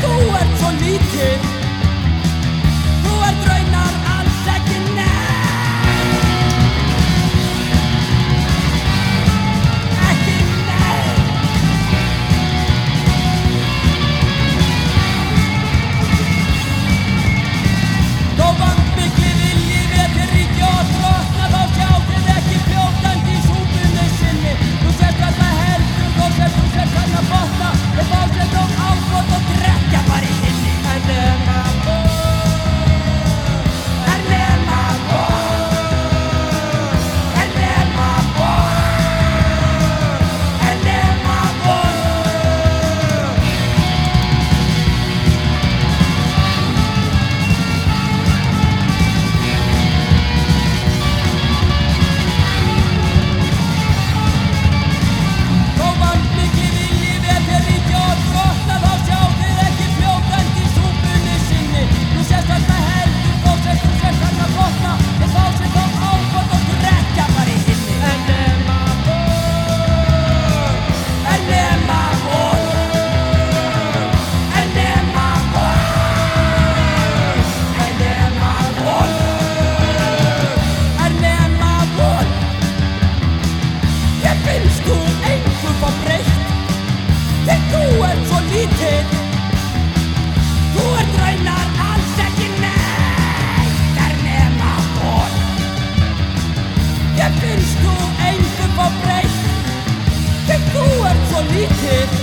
Þú ert svo lítið Þú ert rauna Take it.